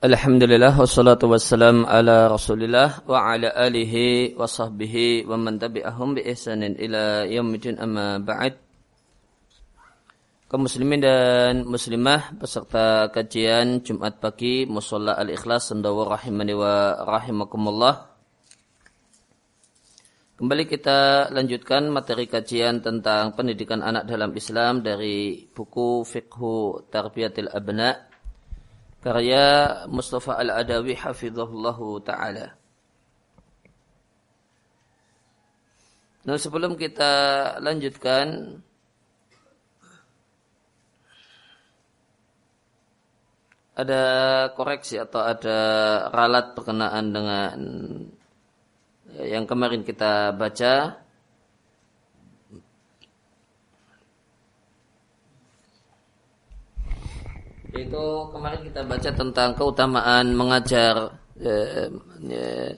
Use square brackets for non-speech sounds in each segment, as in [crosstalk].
Alhamdulillah wassalatu wassalam ala Rasulillah wa ala alihi wa sahbihi wa man tabi'ahum bi ihsanin ila yaumil amma ba'd. Kaum muslimin dan muslimah peserta kajian Jumat pagi Musalla Al-Ikhlas Sendawa rahimani wa rahimakumullah. Kembali kita lanjutkan materi kajian tentang pendidikan anak dalam Islam dari buku Fiqhu Tarbiyatil Abna' karya Mustafa Al-Adawi hafizahullahu taala. Nah, sebelum kita lanjutkan ada koreksi atau ada ralat berkenaan dengan yang kemarin kita baca Itu kemarin kita baca tentang keutamaan mengajar eh, eh,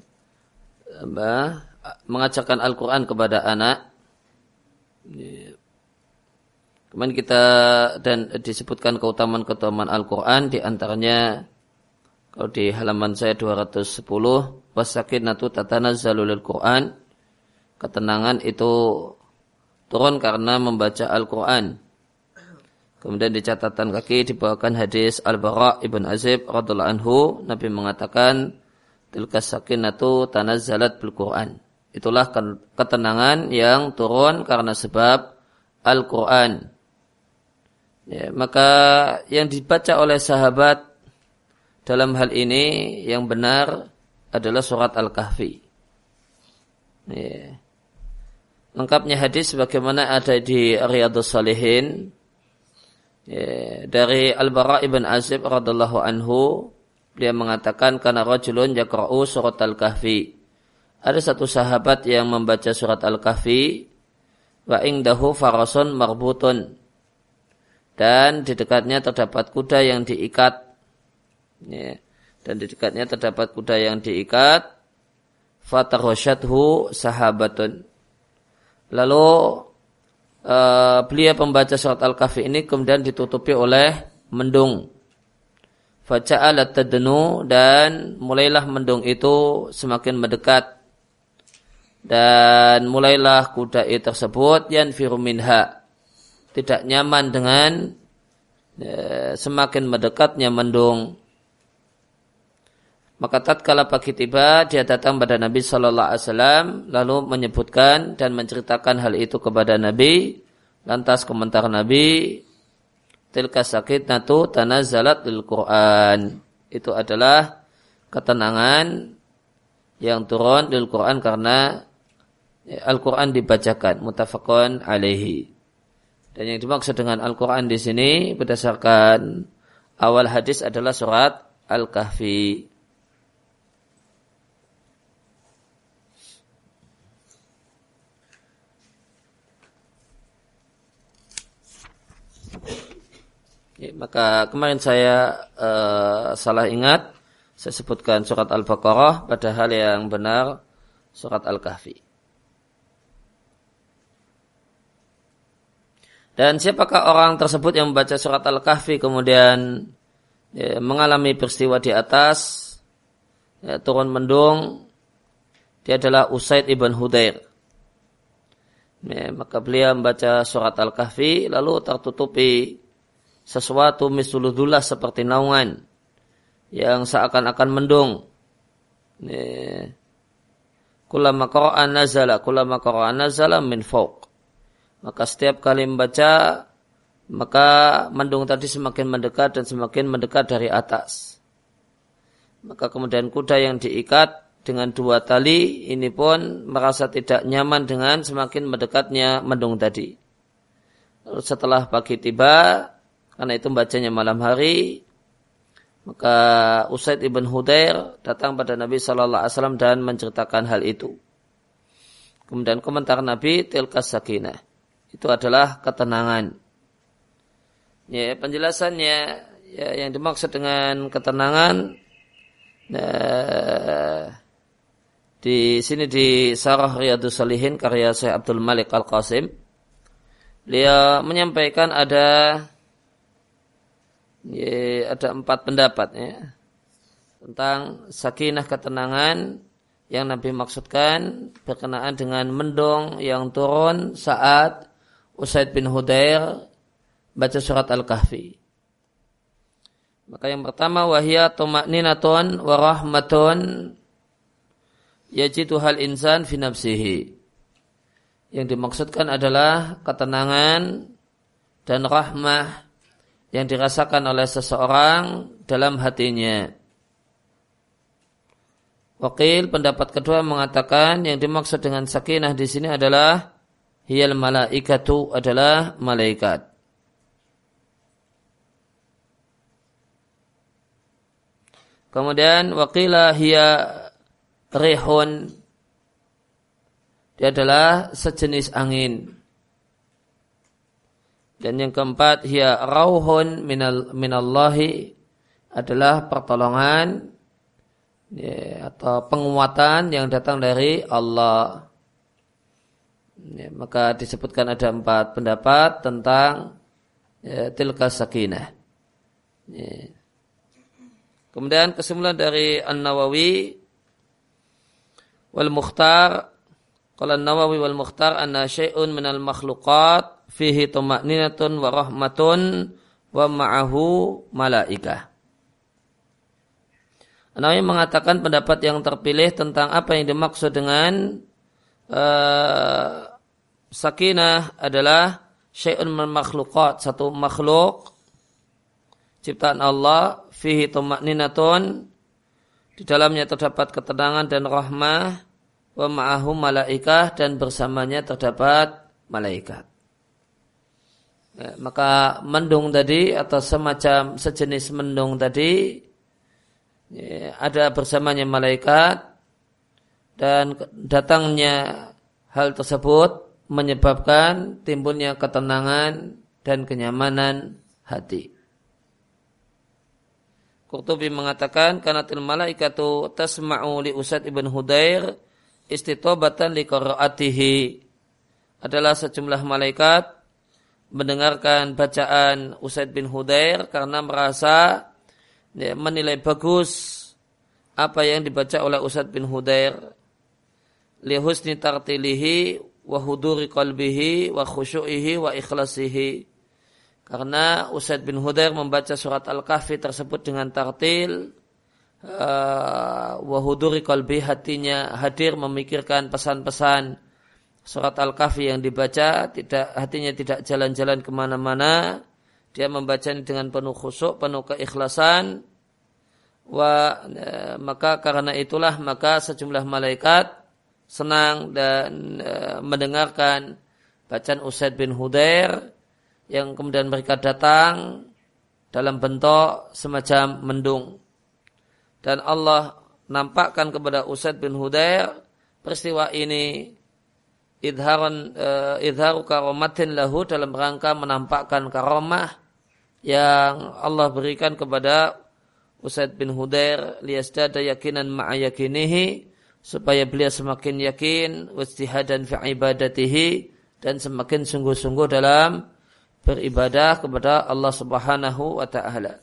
apa, mengajarkan Al-Quran kepada anak. Kemarin kita dan disebutkan keutamaan-keutamaan Al-Quran di antaranya kalau di halaman saya 210 wasakinatu tatanazzalu lil Quran ketenangan itu turun karena membaca Al-Quran Kemudian di catatan kaki dibawakan hadis Al-Bara' Ibn Azib radhiallahu anhu Nabi mengatakan tilka sakinatu tanazzalat bil Quran. Itulah ketenangan yang turun karena sebab Al-Quran. Ya, maka yang dibaca oleh sahabat dalam hal ini yang benar adalah surat Al-Kahfi. Ya. Lengkapnya hadis bagaimana ada di Riyadus Salihin Ya, dari Al-Bara ibn Azib radhiallahu anhu dia mengatakan karena rajulun yaqra'u surat Al-Kahfi. Ada satu sahabat yang membaca surat Al-Kahfi wa ingdahu farasun marbutun dan di dekatnya terdapat kuda yang diikat. Ya, dan di dekatnya terdapat kuda yang diikat. Fatarosyathu sahabatun. Lalu uh, beliau pembaca surat Al-Kahfi ini kemudian ditutupi oleh mendung. Faja'alat tadnu dan mulailah mendung itu semakin mendekat. Dan mulailah kuda itu tersebut yang minha. Tidak nyaman dengan uh, semakin mendekatnya mendung. Maka tatkala pagi tiba, dia datang pada Nabi Shallallahu Alaihi Wasallam, lalu menyebutkan dan menceritakan hal itu kepada Nabi. Lantas komentar Nabi, tilka sakit natu zalat lil Quran. Itu adalah ketenangan yang turun lil Quran karena Al-Quran dibacakan, mutafakun alaihi. Dan yang dimaksud dengan Al-Quran di sini berdasarkan awal hadis adalah surat Al-Kahfi. Ya, maka kemarin saya uh, salah ingat, saya sebutkan surat Al-Baqarah padahal yang benar surat Al-Kahfi. Dan siapakah orang tersebut yang membaca surat Al-Kahfi kemudian ya, mengalami peristiwa di atas, ya, turun mendung, dia adalah Usaid ibn Hudair. Ya, maka beliau membaca surat Al-Kahfi lalu tertutupi sesuatu misuludullah seperti naungan yang seakan-akan mendung. Kulama qara'an nazala, kulama qara'an nazala min. Maka setiap kali membaca, maka mendung tadi semakin mendekat dan semakin mendekat dari atas. Maka kemudian kuda yang diikat dengan dua tali ini pun merasa tidak nyaman dengan semakin mendekatnya mendung tadi. Lalu setelah pagi tiba, karena itu bacanya malam hari, maka Usaid ibn Hudair datang pada Nabi Shallallahu Alaihi Wasallam dan menceritakan hal itu. Kemudian komentar Nabi tilkas sakinah itu adalah ketenangan. Ya, penjelasannya ya, yang dimaksud dengan ketenangan nah, di sini di Sarah Riyadus Salihin karya Syekh Abdul Malik Al Qasim dia menyampaikan ada ya, ada empat pendapat ya. tentang sakinah ketenangan yang Nabi maksudkan berkenaan dengan mendung yang turun saat Usaid bin Hudair baca surat Al-Kahfi. Maka yang pertama wahia tumakninatun wa rahmatun yajidu hal insan fi nafsihi. Yang dimaksudkan adalah ketenangan dan rahmah yang dirasakan oleh seseorang dalam hatinya. Wakil pendapat kedua mengatakan yang dimaksud dengan sakinah di sini adalah hiyal malaikatu adalah malaikat. Kemudian wakilah hiya rihun dia adalah sejenis angin. Dan yang keempat hiya rauhun minal minallahi adalah pertolongan ya, atau penguatan yang datang dari Allah. Ya, maka disebutkan ada empat pendapat tentang ya, tilka sakinah. Ya. Kemudian kesimpulan dari An-Nawawi wal Mukhtar Qala An-Nawawi wal Mukhtar anna syai'un minal makhluqat fihi tuma'ninatun wa rahmatun wa ma'ahu malaikah. Nawawi mengatakan pendapat yang terpilih tentang apa yang dimaksud dengan uh, sakinah adalah syai'un min makhluqat, satu makhluk ciptaan Allah fihi tuma'ninatun di dalamnya terdapat ketenangan dan rahmah wa ma'ahu malaikah dan bersamanya terdapat malaikat. Ya, maka mendung tadi atau semacam sejenis mendung tadi ya, ada bersamanya malaikat dan datangnya hal tersebut menyebabkan timbulnya ketenangan dan kenyamanan hati. Qurtubi mengatakan kanatil malaikatu tasma'u li Usad ibn Hudair istitobatan li qiraatihi adalah sejumlah malaikat mendengarkan bacaan Usaid bin Hudair karena merasa ya, menilai bagus apa yang dibaca oleh Usaid bin Hudair li husni tartilihi wa huduri qalbihi wa khusyu'ihi wa ikhlasihi. Karena Usaid bin Hudair membaca surat Al-Kahfi tersebut dengan tartil uh, wahuduri kalbi hatinya hadir memikirkan pesan-pesan surat Al-Kahfi yang dibaca tidak hatinya tidak jalan-jalan ke mana-mana. Dia membacanya dengan penuh khusuk penuh keikhlasan. Wa e, maka karena itulah maka sejumlah malaikat senang dan e, mendengarkan bacaan Usaid bin Hudair yang kemudian mereka datang dalam bentuk semacam mendung. Dan Allah nampakkan kepada Usaid bin Hudair peristiwa ini idharan uh, idharu karomatin lahu dalam rangka menampakkan karomah yang Allah berikan kepada Usaid bin Hudair liyasdada yakinan ma'ayakinihi supaya beliau semakin yakin wastihadan fi ibadatihi dan semakin sungguh-sungguh dalam beribadah kepada Allah Subhanahu wa taala.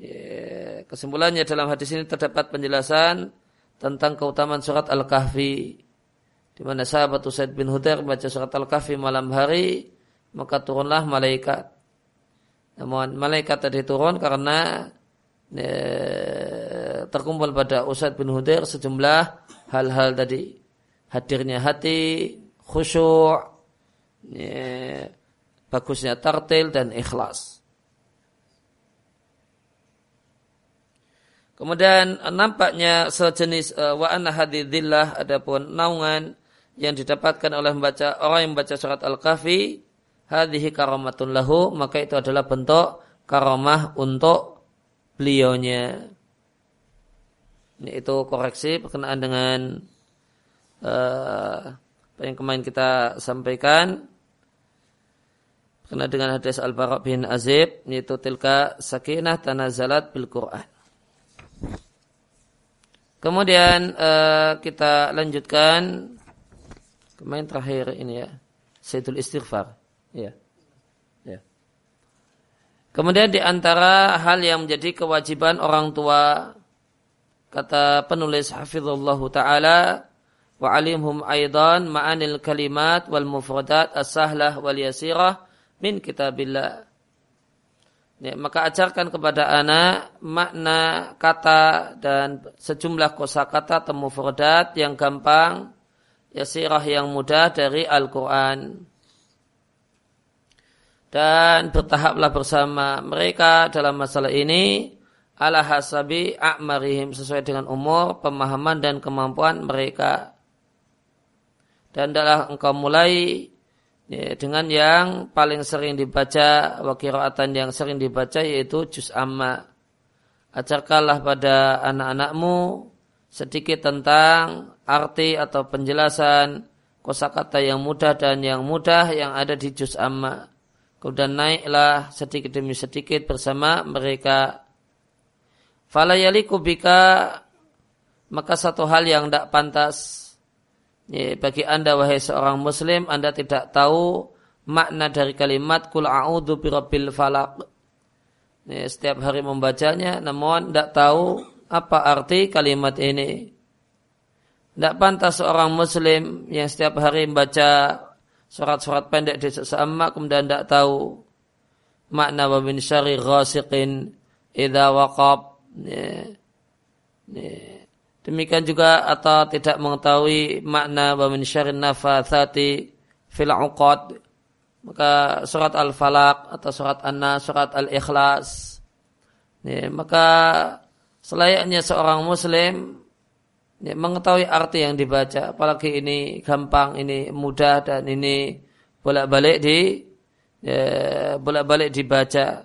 Ya, kesimpulannya dalam hadis ini terdapat penjelasan tentang keutamaan surat Al-Kahfi di mana sahabat Usaid bin Hudair membaca surat Al-Kahfi malam hari maka turunlah malaikat namun malaikat tadi turun karena e, terkumpul pada Usaid bin Hudair sejumlah hal-hal tadi. Hadirnya hati, khusyuk, e, bagusnya tartil dan ikhlas. Kemudian nampaknya sejenis uh, wa anna hadidillah adapun naungan yang didapatkan oleh membaca orang yang membaca surat Al-Kahfi hadhihi karamatun lahu maka itu adalah bentuk karamah untuk beliaunya. Ini itu koreksi berkenaan dengan uh, apa yang kemarin kita sampaikan berkenaan dengan hadis Al-Bara' bin Azib yaitu tilka sakinah tanazalat bil Qur'an. Kemudian uh, kita lanjutkan kemarin terakhir ini ya Sayyidul Istighfar. Ya. Ya. Kemudian di antara hal yang menjadi kewajiban orang tua kata penulis hafizullah taala wa alimhum aidan ma'anil kalimat wal mufradat as-sahlah wal yasirah min kitabillah. Ya, maka ajarkan kepada anak makna kata dan sejumlah kosakata atau mufradat yang gampang, yasirah yang mudah dari Al-Quran dan bertahaplah bersama mereka dalam masalah ini ala hasabi a'marihim sesuai dengan umur, pemahaman dan kemampuan mereka. Dan adalah engkau mulai ya, dengan yang paling sering dibaca wakiratan yang sering dibaca yaitu juz amma. Ajarkanlah pada anak-anakmu sedikit tentang arti atau penjelasan kosakata yang mudah dan yang mudah yang ada di juz amma. Kemudian naiklah sedikit demi sedikit bersama mereka. Falayaliku bika maka satu hal yang tidak pantas. Ya, bagi anda wahai seorang muslim anda tidak tahu makna dari kalimat kul a'udhu birabbil falak ya, setiap hari membacanya namun tidak tahu apa arti kalimat ini tidak pantas seorang muslim yang setiap hari membaca surat-surat pendek di sesama kemudian tidak tahu makna wa min syari ghasiqin idza waqab ya. Ya. demikian juga atau tidak mengetahui makna wa min syari nafathati fil uqad maka surat al-falaq atau surat an-nas surat al-ikhlas ya. maka selayaknya seorang muslim ya, mengetahui arti yang dibaca. Apalagi ini gampang ini mudah dan ini bolak-balik di ya, bolak-balik dibaca.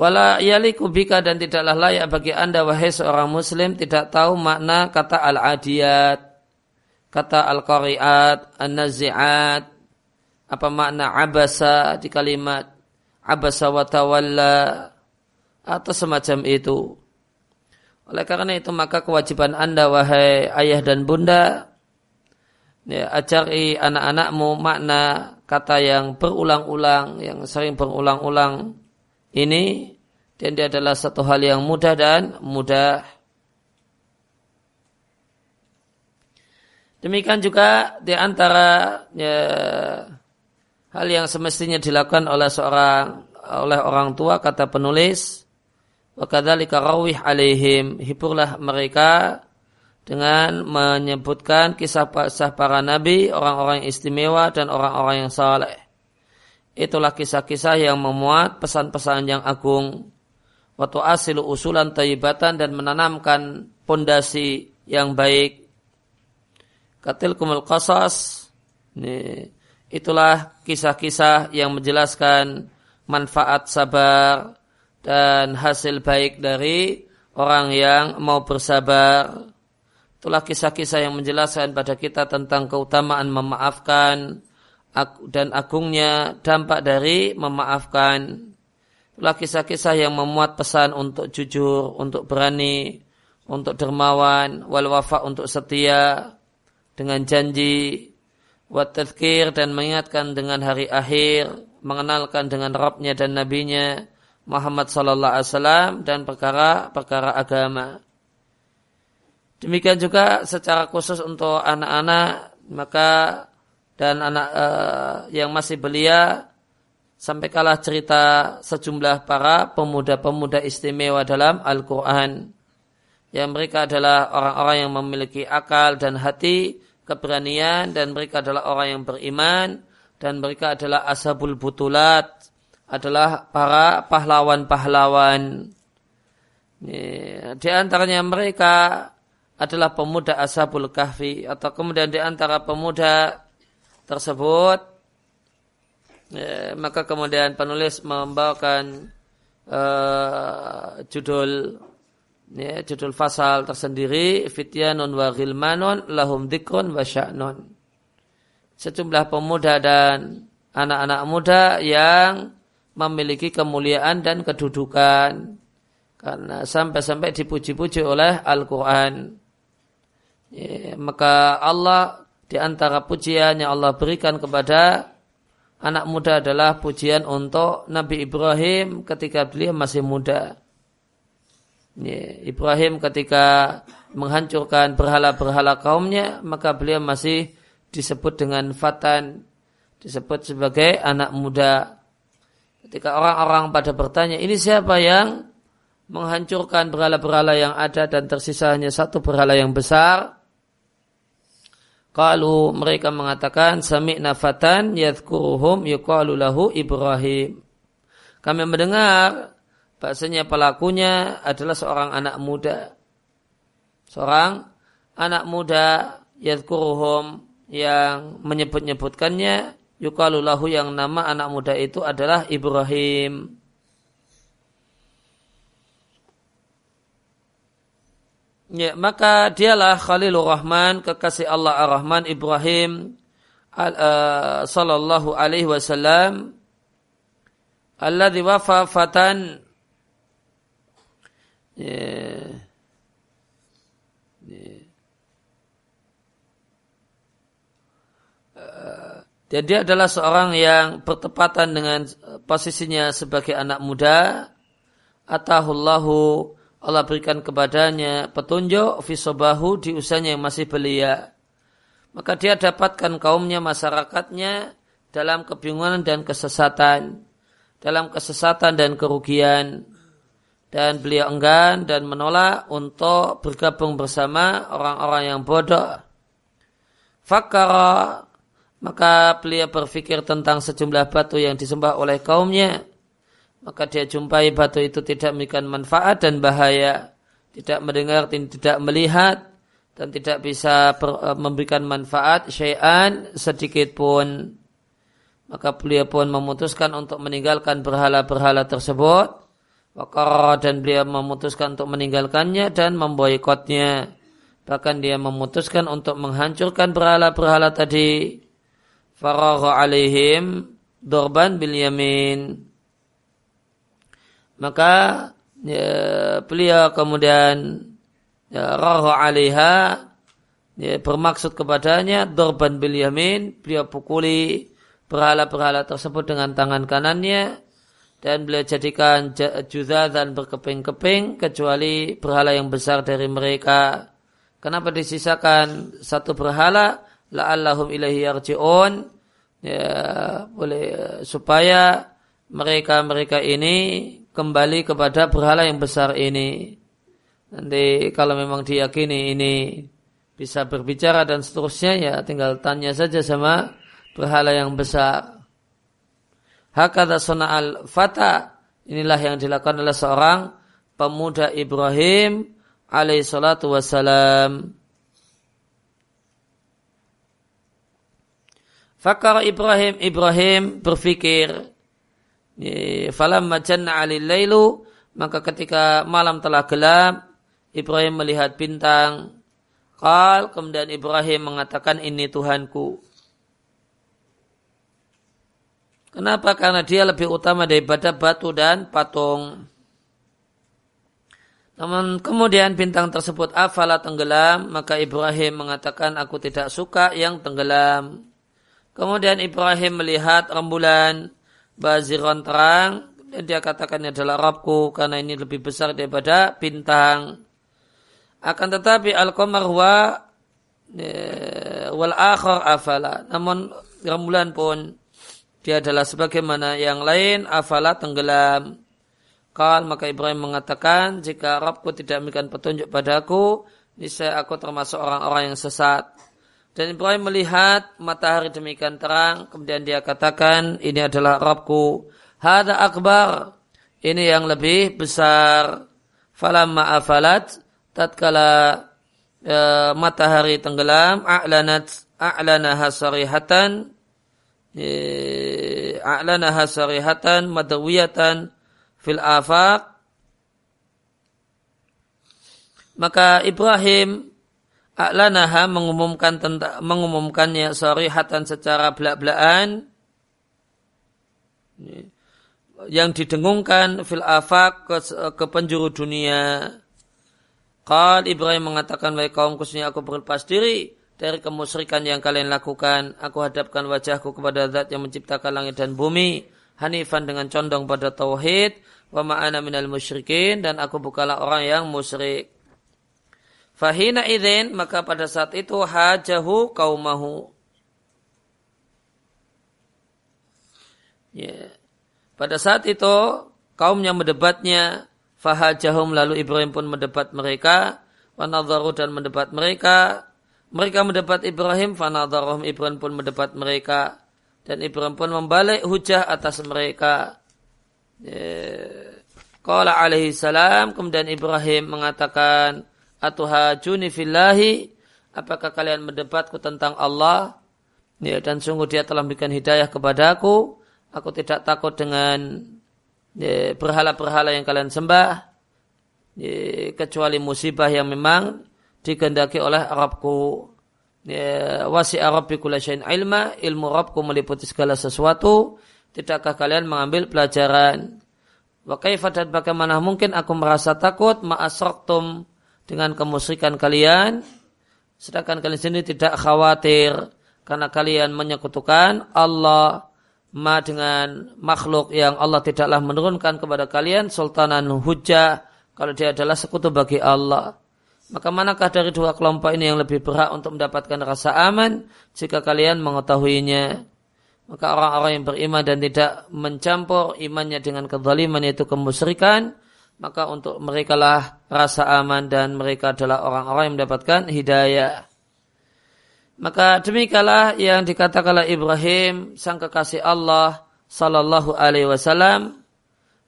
Wala yaliku bika dan tidaklah layak bagi anda wahai seorang muslim tidak tahu makna kata al-adiyat, kata al-qari'at, an-nazi'at, apa makna abasa di kalimat abasa wa tawalla, atau semacam itu. Oleh karena itu maka kewajiban anda wahai ayah dan bunda ya, ajari anak-anakmu makna kata yang berulang-ulang, yang sering berulang-ulang ini dan dia adalah satu hal yang mudah dan mudah. Demikian juga di antara ya, hal yang semestinya dilakukan oleh seorang oleh orang tua kata penulis Wakadhalika rawih alaihim. Hiburlah mereka dengan menyebutkan kisah-kisah para nabi, orang-orang istimewa dan orang-orang yang saleh. Itulah kisah-kisah yang memuat pesan-pesan yang agung. Waktu asilu usulan taibatan dan menanamkan pondasi yang baik. Katil kumul qasas. Itulah kisah-kisah yang menjelaskan manfaat sabar, dan hasil baik dari orang yang mau bersabar. Itulah kisah-kisah yang menjelaskan pada kita tentang keutamaan memaafkan dan agungnya dampak dari memaafkan. Itulah kisah-kisah yang memuat pesan untuk jujur, untuk berani, untuk dermawan, wal wafa untuk setia dengan janji, wat dan mengingatkan dengan hari akhir, mengenalkan dengan Rabbnya dan Nabinya, Muhammad sallallahu alaihi wasallam dan perkara-perkara agama. Demikian juga secara khusus untuk anak-anak maka dan anak uh, yang masih belia sampaikanlah cerita sejumlah para pemuda-pemuda istimewa dalam Al-Qur'an yang mereka adalah orang-orang yang memiliki akal dan hati, keberanian dan mereka adalah orang yang beriman dan mereka adalah ashabul butulat adalah para pahlawan-pahlawan. Di antaranya mereka adalah pemuda Ashabul Kahfi atau kemudian di antara pemuda tersebut ya, maka kemudian penulis membawakan uh, judul ya, judul fasal tersendiri fityanun wa ghilmanun lahum dzikrun wa sya'nun sejumlah pemuda dan anak-anak muda yang memiliki kemuliaan dan kedudukan karena sampai-sampai dipuji-puji oleh Al-Quran. Ya, maka Allah di antara pujian yang Allah berikan kepada anak muda adalah pujian untuk Nabi Ibrahim ketika beliau masih muda. Ibrahim ketika menghancurkan berhala-berhala kaumnya, maka beliau masih disebut dengan fatan, disebut sebagai anak muda. Ketika orang-orang pada bertanya, ini siapa yang menghancurkan berhala-berhala yang ada dan tersisa hanya satu berhala yang besar? Kalau mereka mengatakan sami'na fatan yadhkuruhum yuqalu lahu Ibrahim. Kami mendengar bahasanya pelakunya adalah seorang anak muda. Seorang anak muda yadhkuruhum yang menyebut-nyebutkannya yuqalu lahu yang nama anak muda itu adalah Ibrahim. Ya, maka dialah Khalilur Rahman, kekasih Allah Ar-Rahman Ibrahim al, uh, sallallahu alaihi wasallam alladzi wafa fatan Dan dia adalah seorang yang bertepatan dengan posisinya sebagai anak muda. Atahullahu Allah berikan kepadanya petunjuk fisobahu di usianya yang masih belia. Maka dia dapatkan kaumnya, masyarakatnya dalam kebingungan dan kesesatan. Dalam kesesatan dan kerugian. Dan beliau enggan dan menolak untuk bergabung bersama orang-orang yang bodoh. Fakara, maka beliau berpikir tentang sejumlah batu yang disembah oleh kaumnya maka dia jumpai batu itu tidak memberikan manfaat dan bahaya, tidak mendengar, tidak melihat, dan tidak bisa eh, memberikan manfaat syai'an sedikit pun. Maka beliau pun memutuskan untuk meninggalkan berhala-berhala tersebut. Wakara dan beliau memutuskan untuk meninggalkannya dan memboikotnya. Bahkan dia memutuskan untuk menghancurkan berhala-berhala tadi. Faragha alaihim dorban bil yamin maka ya, beliau kemudian ya, rahu alaiha ya, bermaksud kepadanya dorban bil yamin beliau pukuli berhala-berhala tersebut dengan tangan kanannya dan beliau jadikan judha dan berkeping-keping kecuali berhala yang besar dari mereka. Kenapa disisakan satu berhala? La'allahum ilahi yarji'un. Ya, boleh supaya mereka-mereka ini kembali kepada berhala yang besar ini. Nanti kalau memang diyakini ini bisa berbicara dan seterusnya ya tinggal tanya saja sama berhala yang besar. Hakata al fata inilah yang dilakukan oleh seorang pemuda Ibrahim alaihi salatu wassalam. Fakar Ibrahim Ibrahim berfikir falamma janna alil lailu maka ketika malam telah gelap Ibrahim melihat bintang. Qal kemudian Ibrahim mengatakan ini Tuhanku Kenapa? Karena dia lebih utama daripada batu dan patung. Namun kemudian bintang tersebut afala tenggelam, maka Ibrahim mengatakan aku tidak suka yang tenggelam. Kemudian Ibrahim melihat rembulan baziron terang dan dia katakan ini adalah Rabbku karena ini lebih besar daripada bintang. Akan tetapi al-qamar wa e, wal akhar afala. Namun rembulan pun dia adalah sebagaimana yang lain afala tenggelam. Kal maka Ibrahim mengatakan jika Rabbku tidak memberikan petunjuk padaku, niscaya aku termasuk orang-orang yang sesat. Dan Ibrahim melihat matahari demikian terang, kemudian dia katakan, ini adalah Rabbku. Hada akbar, ini yang lebih besar. Falamma afalat, tatkala e, matahari tenggelam, a'lanat a'lanaha sarihatan, a'lanaha sarihatan madawiyatan fil afaq. Maka Ibrahim A'lanaha mengumumkan tentang mengumumkannya sarihatan secara belak-belakan yang didengungkan fil afak ke, ke penjuru dunia. Qal Ibrahim mengatakan baik kaum kusnya aku berlepas diri dari kemusyrikan yang kalian lakukan. Aku hadapkan wajahku kepada zat yang menciptakan langit dan bumi. Hanifan dengan condong pada tauhid. Wa ma'ana minal musyrikin. Dan aku bukalah orang yang musyrik. Fahina idin, maka pada saat itu hajahu kaumahu. Ya. Pada saat itu kaumnya mendebatnya fahajahum lalu Ibrahim pun mendebat mereka wanadharu dan mendebat mereka mereka mendebat Ibrahim, fanadharahum Ibrahim pun mendebat mereka. Dan Ibrahim pun membalik hujah atas mereka. Qala alaihi salam, kemudian Ibrahim mengatakan, Atuhajuni fillahi, apakah kalian mendebatku tentang Allah? Ya, dan sungguh dia telah memberikan hidayah kepadaku. Aku tidak takut dengan ya, berhala-berhala yang kalian sembah. Ya, kecuali musibah yang memang dikehendaki oleh Arabku. Ya, wasi Arabi kulasyain ilma, ilmu Rabbku meliputi segala sesuatu. Tidakkah kalian mengambil pelajaran? Wa dan bagaimana mungkin aku merasa takut ma'asraktum dengan kemusyrikan kalian sedangkan kalian sendiri tidak khawatir karena kalian menyekutukan Allah ma dengan makhluk yang Allah tidaklah menurunkan kepada kalian sultanan hujah kalau dia adalah sekutu bagi Allah. Maka manakah dari dua kelompok ini yang lebih berhak untuk mendapatkan rasa aman jika kalian mengetahuinya? Maka orang-orang yang beriman dan tidak mencampur imannya dengan kezaliman yaitu kemusyrikan, maka untuk mereka lah rasa aman dan mereka adalah orang-orang yang mendapatkan hidayah. Maka demikianlah yang dikatakan oleh Ibrahim sang kekasih Allah sallallahu alaihi wasallam.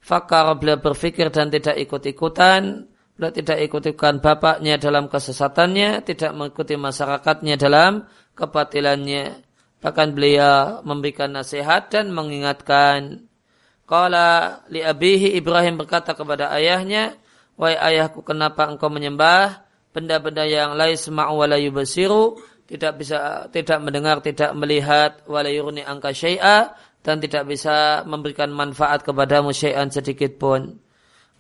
Fakar beliau berfikir dan tidak ikut-ikutan beliau tidak ikutikan bapaknya dalam kesesatannya, tidak mengikuti masyarakatnya dalam kebatilannya. Bahkan beliau memberikan nasihat dan mengingatkan. Kala li abihi Ibrahim berkata kepada ayahnya, Wahai ayahku kenapa engkau menyembah benda-benda yang lain sema'u wa basiru, tidak bisa tidak mendengar, tidak melihat wa angka syai'a dan tidak bisa memberikan manfaat kepadamu syai'an sedikit pun.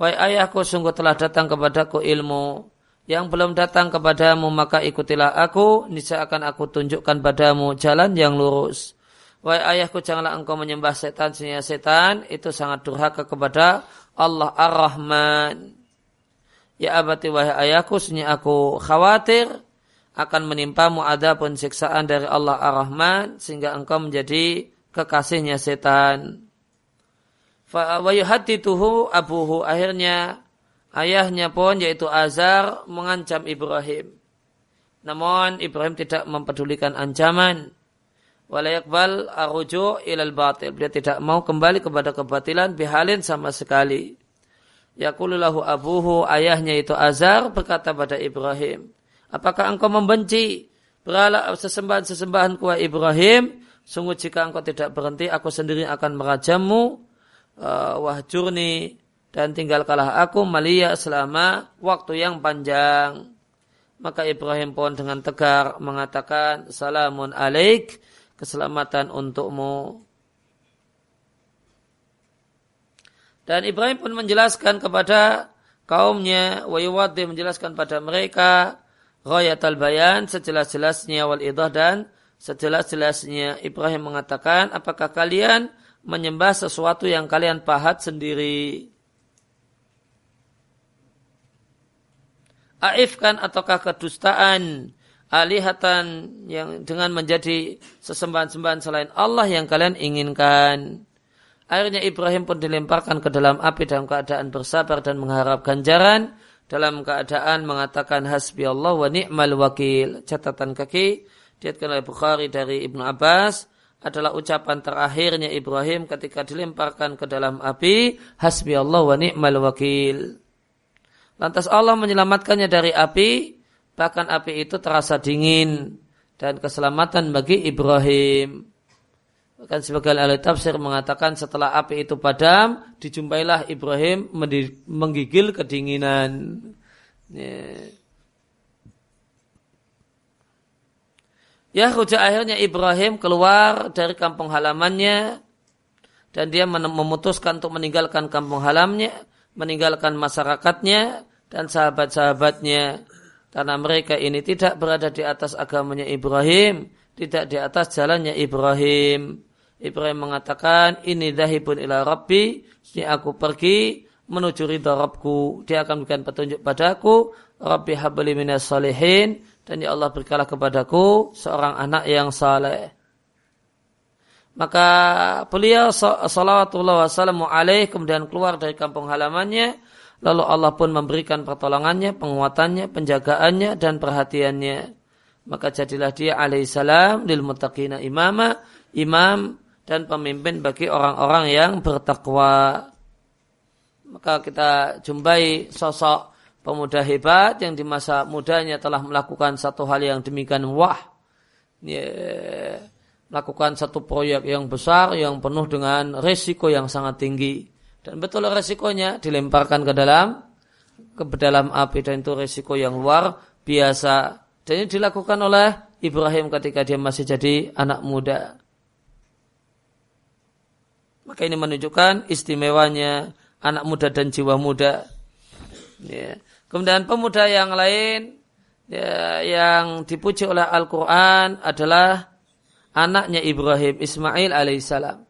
Wahai ayahku sungguh telah datang kepadaku ilmu yang belum datang kepadamu maka ikutilah aku niscaya akan aku tunjukkan padamu jalan yang lurus. Wahai ayahku janganlah engkau menyembah setan sehingga setan itu sangat durhaka kepada Allah Ar-Rahman. Ya abati wahai ayahku sehingga aku khawatir akan menimpamu adapun siksaan dari Allah Ar-Rahman sehingga engkau menjadi kekasihnya setan tuhu abuhu. Akhirnya ayahnya pun yaitu Azar mengancam Ibrahim. Namun Ibrahim tidak mempedulikan ancaman. Walayakbal arujo ilal batil. Dia tidak mau kembali kepada kebatilan bihalin sama sekali. Yakululahu abuhu ayahnya itu Azar berkata pada Ibrahim. Apakah engkau membenci berhala sesembahan-sesembahan kuah Ibrahim? Sungguh jika engkau tidak berhenti, aku sendiri akan merajamu uh, wahjurni dan tinggalkanlah aku malia selama waktu yang panjang. Maka Ibrahim pun dengan tegar mengatakan salamun alaik keselamatan untukmu. Dan Ibrahim pun menjelaskan kepada kaumnya wayuwaddi menjelaskan pada mereka al bayan sejelas-jelasnya wal idah dan sejelas-jelasnya Ibrahim mengatakan apakah kalian menyembah sesuatu yang kalian pahat sendiri. Aifkan ataukah kedustaan alihatan yang dengan menjadi sesembahan-sembahan selain Allah yang kalian inginkan. Akhirnya Ibrahim pun dilemparkan ke dalam api dalam keadaan bersabar dan mengharap ganjaran dalam keadaan mengatakan hasbi Allah wa ni'mal wakil. Catatan kaki diatkan oleh Bukhari dari Ibnu Abbas adalah ucapan terakhirnya Ibrahim ketika dilemparkan ke dalam api, hasbi Allah wa ni'mal wakil. Lantas Allah menyelamatkannya dari api, bahkan api itu terasa dingin dan keselamatan bagi Ibrahim. Bahkan sebagian ahli tafsir mengatakan setelah api itu padam, dijumpailah Ibrahim menggigil kedinginan. Yeah. Ya, akhirnya Ibrahim keluar dari kampung halamannya dan dia memutuskan untuk meninggalkan kampung halamannya, meninggalkan masyarakatnya dan sahabat-sahabatnya. karena mereka ini tidak berada di atas agamanya Ibrahim, tidak di atas jalannya Ibrahim. Ibrahim mengatakan, ini dahibun ila rabbi, ini aku pergi menuju ridha Rabbku. Dia akan berikan petunjuk padaku, Rabbi habli minas salihin, dan ya Allah berkalah kepadaku seorang anak yang saleh. Maka beliau salawatullah wassalamu alaih kemudian keluar dari kampung halamannya Lalu Allah pun memberikan pertolongannya, penguatannya, penjagaannya, dan perhatiannya. Maka jadilah dia alaihissalam lil muttaqina imama, imam dan pemimpin bagi orang-orang yang bertakwa. Maka kita jumpai sosok pemuda hebat yang di masa mudanya telah melakukan satu hal yang demikian wah. Ya, melakukan satu proyek yang besar yang penuh dengan resiko yang sangat tinggi dan betul resikonya dilemparkan ke dalam ke dalam api dan itu resiko yang luar biasa. Dan ini dilakukan oleh Ibrahim ketika dia masih jadi anak muda. Maka ini menunjukkan istimewanya anak muda dan jiwa muda. Ya. Kemudian pemuda yang lain ya, yang dipuji oleh Al-Quran adalah anaknya Ibrahim Ismail alaihissalam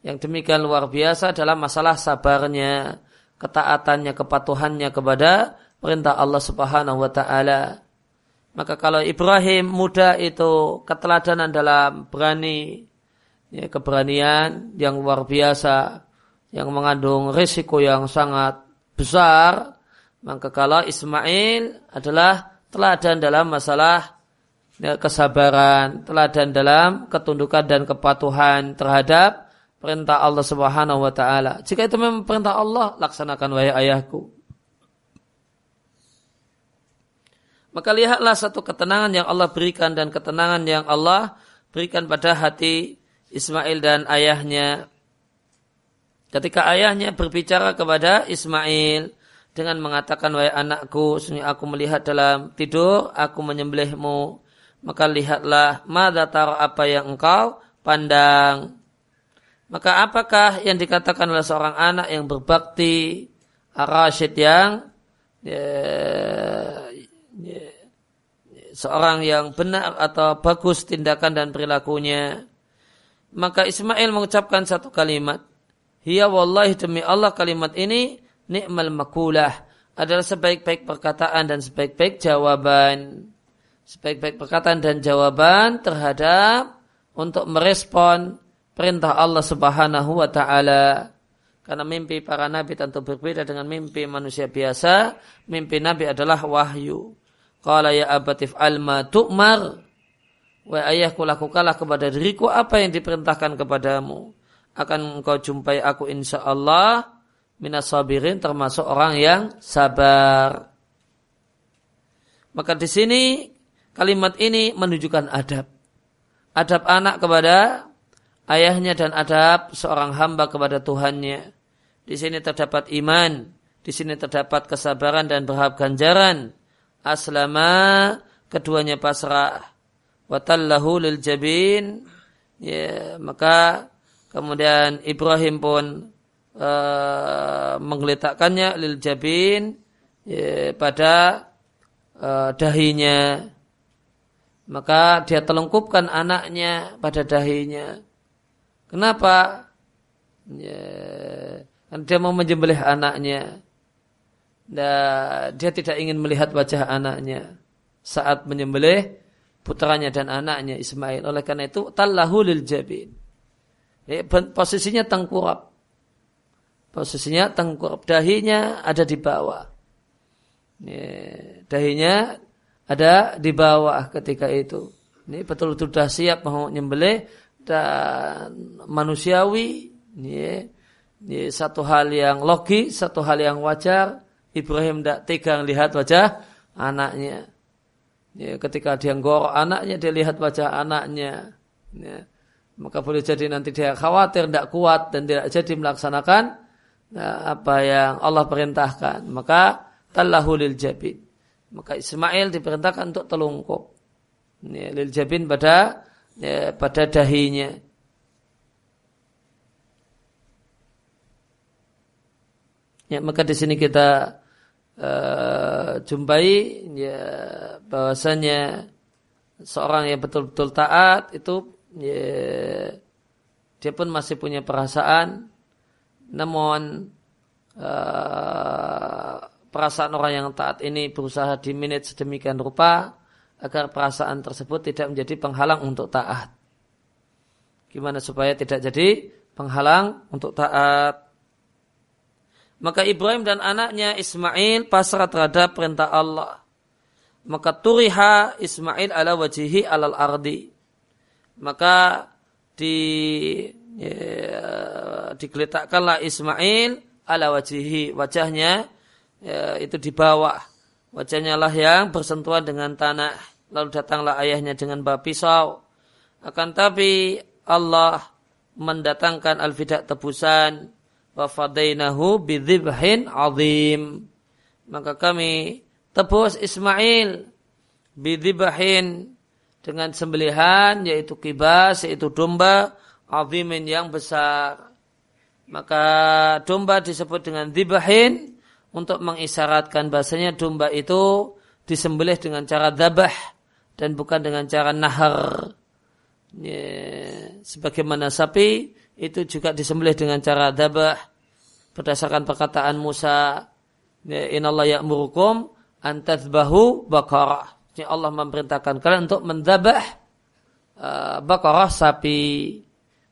yang demikian luar biasa dalam masalah sabarnya, ketaatannya, kepatuhannya kepada perintah Allah Subhanahu wa taala. Maka kalau Ibrahim muda itu keteladanan dalam berani ya, keberanian yang luar biasa yang mengandung risiko yang sangat besar, maka kalau Ismail adalah teladan dalam masalah ya, kesabaran, teladan dalam ketundukan dan kepatuhan terhadap perintah Allah Subhanahu wa taala. Jika itu memang perintah Allah, laksanakan wahai ayahku. Maka lihatlah satu ketenangan yang Allah berikan dan ketenangan yang Allah berikan pada hati Ismail dan ayahnya. Ketika ayahnya berbicara kepada Ismail dengan mengatakan, wahai anakku, sini aku melihat dalam tidur, aku menyembelihmu. Maka lihatlah, mada taruh apa yang engkau pandang. Maka apakah yang dikatakan oleh seorang anak yang berbakti arasyid yang ya, ya, seorang yang benar atau bagus tindakan dan perilakunya? Maka Ismail mengucapkan satu kalimat. Hiya wallahi demi Allah kalimat ini ni'mal makulah adalah sebaik-baik perkataan dan sebaik-baik jawaban. Sebaik-baik perkataan dan jawaban terhadap untuk merespon perintah Allah Subhanahu wa taala. Karena mimpi para nabi tentu berbeda dengan mimpi manusia biasa. Mimpi nabi adalah wahyu. Qala ya abatif alma tu'mar. Wa ayahku lakukanlah kepada diriku apa yang diperintahkan kepadamu. Akan engkau jumpai aku insya Allah minas sabirin termasuk orang yang sabar. Maka di sini kalimat ini menunjukkan adab. Adab anak kepada ayahnya dan adab seorang hamba kepada Tuhannya. Di sini terdapat iman, di sini terdapat kesabaran dan berharap ganjaran. Aslama keduanya pasrah. Watallahu lil jabin. Ya, maka kemudian Ibrahim pun uh, menggeletakkannya lil jabin ya, pada uh, dahinya. Maka dia telungkupkan anaknya pada dahinya. Kenapa? Ya, kan dia mau menjembelih anaknya. Dan dia tidak ingin melihat wajah anaknya saat menyembelih putranya dan anaknya Ismail. Oleh karena itu, tallahu lil jabin. Ya, posisinya tengkurap. Posisinya tengkurap. Dahinya ada di bawah. Ya, dahinya ada di bawah ketika itu. Ini betul-betul sudah siap mau nyembelih dan manusiawi ya, ya, satu hal yang logis satu hal yang wajar Ibrahim tidak tegang lihat wajah anaknya ya, ketika dia ngorok anaknya dia lihat wajah anaknya ya, maka boleh jadi nanti dia khawatir tidak kuat dan tidak jadi melaksanakan nah, apa yang Allah perintahkan? Maka tallahu lil jabin. Maka Ismail diperintahkan untuk telungkup. Ya, lil jabin pada ya, pada dahinya. Ya, maka di sini kita uh, jumpai ya bahwasanya seorang yang betul-betul taat itu ya, dia pun masih punya perasaan namun uh, perasaan orang yang taat ini berusaha diminit sedemikian rupa agar perasaan tersebut tidak menjadi penghalang untuk taat. Gimana supaya tidak jadi penghalang untuk taat? Maka Ibrahim dan anaknya Ismail pasrah terhadap perintah Allah. Maka turiha Ismail ala wajihi alal ardi. Maka di ya, digeletakkanlah Ismail ala wajihi wajahnya ya, itu di bawah. Wajahnya lah yang bersentuhan dengan tanah. Lalu datanglah ayahnya dengan bawa pisau. Akan tapi Allah mendatangkan al-fidak tebusan. Wa fadainahu bidzibhin azim. Maka kami tebus Ismail bidzibhin dengan sembelihan yaitu kibas yaitu domba azimin yang besar maka domba disebut dengan dibahin untuk mengisyaratkan bahasanya domba itu disembelih dengan cara dabah dan bukan dengan cara nahar. Sebagaimana sapi itu juga disembelih dengan cara dabah berdasarkan perkataan Musa inallah ya'murukum antadzbahu bakarah Allah memerintahkan kalian untuk mendabah uh, bakarah sapi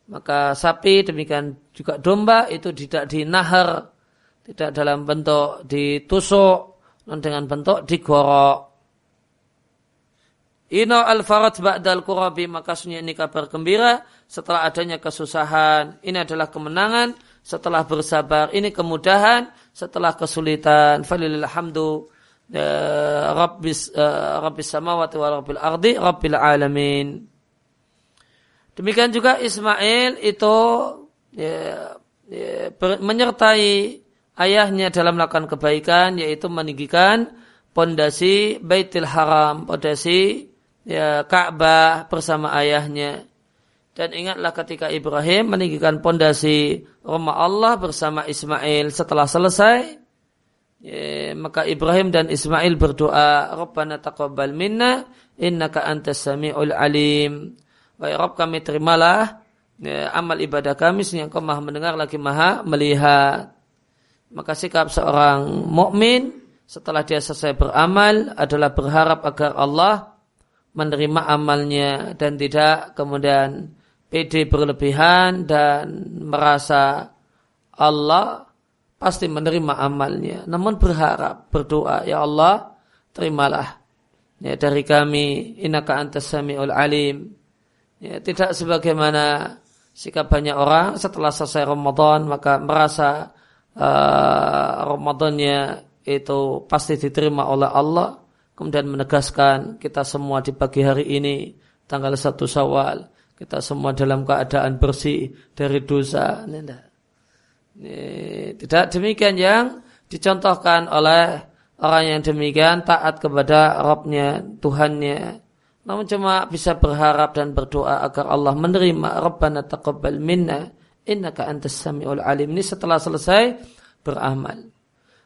maka sapi demikian juga domba itu tidak dinahar tidak dalam bentuk ditusuk dan dengan bentuk digorok Ino al-farat ba'dal kurabi maka ini kabar gembira setelah adanya kesusahan. Ini adalah kemenangan setelah bersabar. Ini kemudahan setelah kesulitan. Falilil hamdu ya, rabbis, uh, rabbis samawati wa rabbil ardi rabbil alamin. Demikian juga Ismail itu ya, ya, ber, menyertai ayahnya dalam melakukan kebaikan yaitu meninggikan pondasi Baitul Haram, pondasi ya Ka'bah bersama ayahnya. Dan ingatlah ketika Ibrahim meninggikan pondasi rumah Allah bersama Ismail setelah selesai, ya, maka Ibrahim dan Ismail berdoa, Rabbana taqabbal minna innaka antas sami'ul alim. Baik Rabb kami terimalah ya, amal ibadah kami sehingga engkau maha mendengar lagi maha melihat. Maka sikap seorang mukmin setelah dia selesai beramal adalah berharap agar Allah menerima amalnya dan tidak kemudian pede berlebihan dan merasa Allah pasti menerima amalnya. Namun berharap, berdoa, ya Allah, terimalah ya, dari kami, inaka antas sami'ul alim. Ya, tidak sebagaimana sikap banyak orang setelah selesai Ramadan maka merasa uh, Ramadannya itu pasti diterima oleh Allah kemudian menegaskan kita semua di pagi hari ini tanggal satu Syawal kita semua dalam keadaan bersih dari dosa. Ini, tidak demikian yang dicontohkan oleh orang yang demikian taat kepada Rabbnya, Tuhannya. Namun cuma bisa berharap dan berdoa agar Allah menerima Rabbana taqabbal minna innaka antas samiul alim. Ini setelah selesai beramal.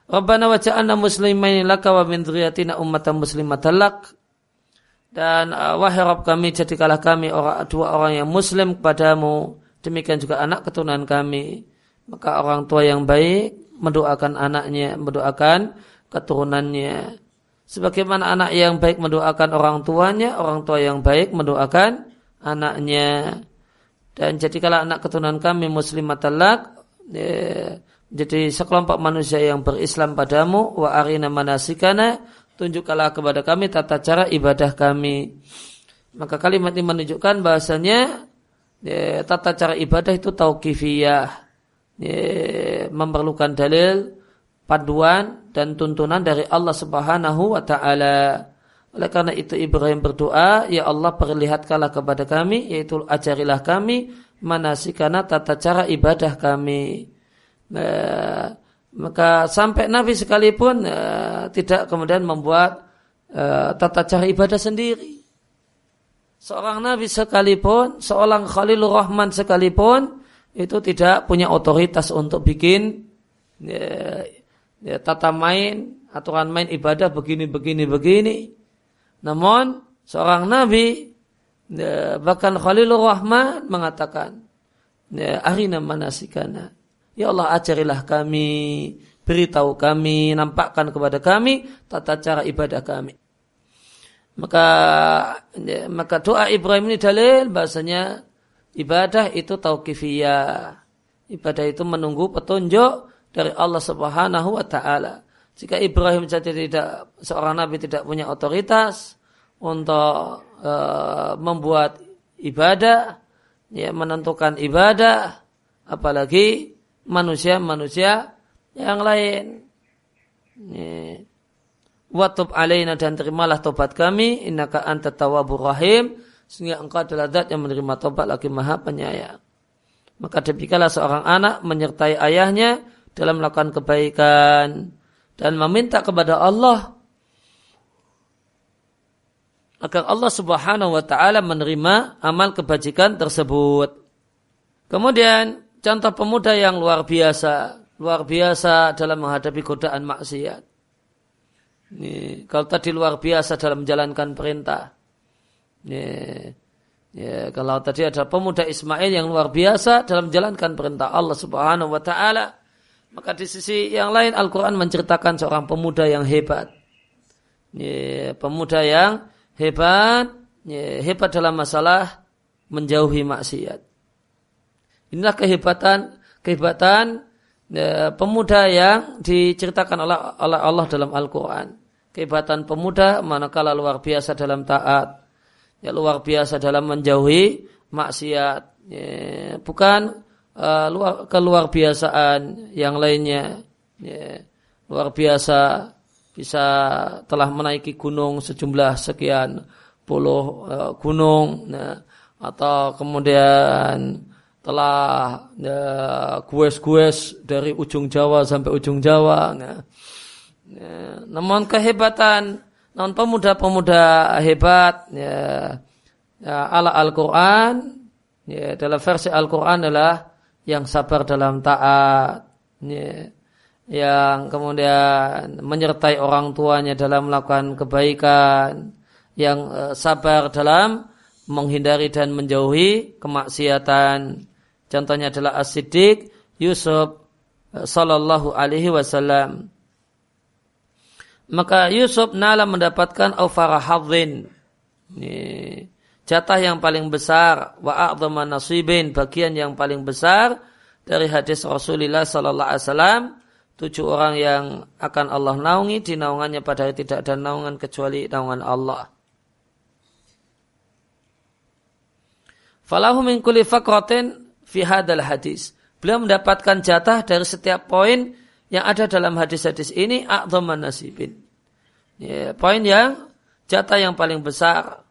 Rabbana wa ja'alna muslimain laka wa min dzurriyyatina ummatan muslimatan lak. Dan uh, wahai Rabb kami jadikanlah kami orang dua orang yang muslim kepadamu. Demikian juga anak keturunan kami. Maka orang tua yang baik mendoakan anaknya, mendoakan keturunannya. Sebagaimana anak yang baik mendoakan orang tuanya, orang tua yang baik mendoakan anaknya. Dan jadikanlah anak keturunan kami muslimatan lak. Ya, jadi sekelompok manusia yang berislam padamu wa arina manasikana tunjukkanlah kepada kami tata cara ibadah kami. Maka kalimat ini menunjukkan bahasanya ya, tata cara ibadah itu tauqifiyah. Ya, memerlukan dalil paduan dan tuntunan dari Allah Subhanahu wa taala. Oleh karena itu Ibrahim berdoa, ya Allah perlihatkanlah kepada kami, yaitu ajarilah kami manasikana tata cara ibadah kami. Nah, maka sampai Nabi sekalipun uh, tidak kemudian membuat uh, tata cara ibadah sendiri. Seorang Nabi sekalipun, seorang Khalilur Rahman sekalipun itu tidak punya otoritas untuk bikin ya, ya, tata main aturan main ibadah begini begini begini. Namun seorang nabi ya, bahkan Khalilur Rahman mengatakan ya, arina manasikana. Ya Allah ajarilah kami, beritahu kami, nampakkan kepada kami tata cara ibadah kami. Maka ya, maka doa Ibrahim ini dalil bahasanya ibadah itu tauqifiyah. Ibadah itu menunggu petunjuk dari Allah Subhanahu wa taala. Jika Ibrahim saja tidak seorang nabi tidak punya otoritas untuk uh, membuat ibadah, ya menentukan ibadah, apalagi manusia-manusia yang lain. Ya. Watub alaina dan terimalah tobat kami, innaka anta tawabur rahim, sehingga engkau adalah zat yang menerima tobat lagi maha penyayang. Maka demikianlah seorang anak menyertai ayahnya dalam melakukan kebaikan dan meminta kepada Allah agar Allah Subhanahu wa taala menerima amal kebajikan tersebut. Kemudian contoh pemuda yang luar biasa, luar biasa dalam menghadapi godaan maksiat. Ini, kalau tadi luar biasa dalam menjalankan perintah. Ini, ya, kalau tadi ada pemuda Ismail yang luar biasa dalam menjalankan perintah Allah Subhanahu wa taala, maka di sisi yang lain Al-Quran menceritakan seorang pemuda yang hebat. Ini, pemuda yang hebat, ini, hebat dalam masalah menjauhi maksiat. Inilah kehebatan kehebatan ya, pemuda yang diceritakan oleh, oleh Allah dalam Al-Quran. Kehebatan pemuda manakala luar biasa dalam taat, ya luar biasa dalam menjauhi maksiat. Ya, bukan uh, luar keluar biasaan yang lainnya. Ya, luar biasa bisa telah menaiki gunung sejumlah sekian puluh uh, gunung, nah, atau kemudian telah ya, gues-gues dari ujung Jawa sampai ujung Jawa. Nah, ya, namun kehebatan non pemuda-pemuda hebat ya, ya ala Al-Quran ya, dalam versi Al-Quran adalah yang sabar dalam taat ya, yang kemudian menyertai orang tuanya dalam melakukan kebaikan yang uh, sabar dalam menghindari dan menjauhi kemaksiatan Contohnya adalah As-Siddiq Yusuf eh, sallallahu alaihi wasallam. Maka Yusuf nala mendapatkan aufara hadzin. Jatah yang paling besar wa a'dhama nasibin bagian yang paling besar dari hadis Rasulullah sallallahu alaihi wasallam tujuh orang yang akan Allah naungi di naungannya pada hari tidak ada naungan kecuali naungan Allah. Falahu min kulli faqratin fi hadal hadis. Beliau mendapatkan jatah dari setiap poin yang ada dalam hadis-hadis ini a'dhaman nasibin. Ya, poin yang jatah yang paling besar.